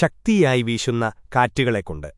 ശക്തിയായി വീശുന്ന കാറ്റുകളെക്കൊണ്ട്.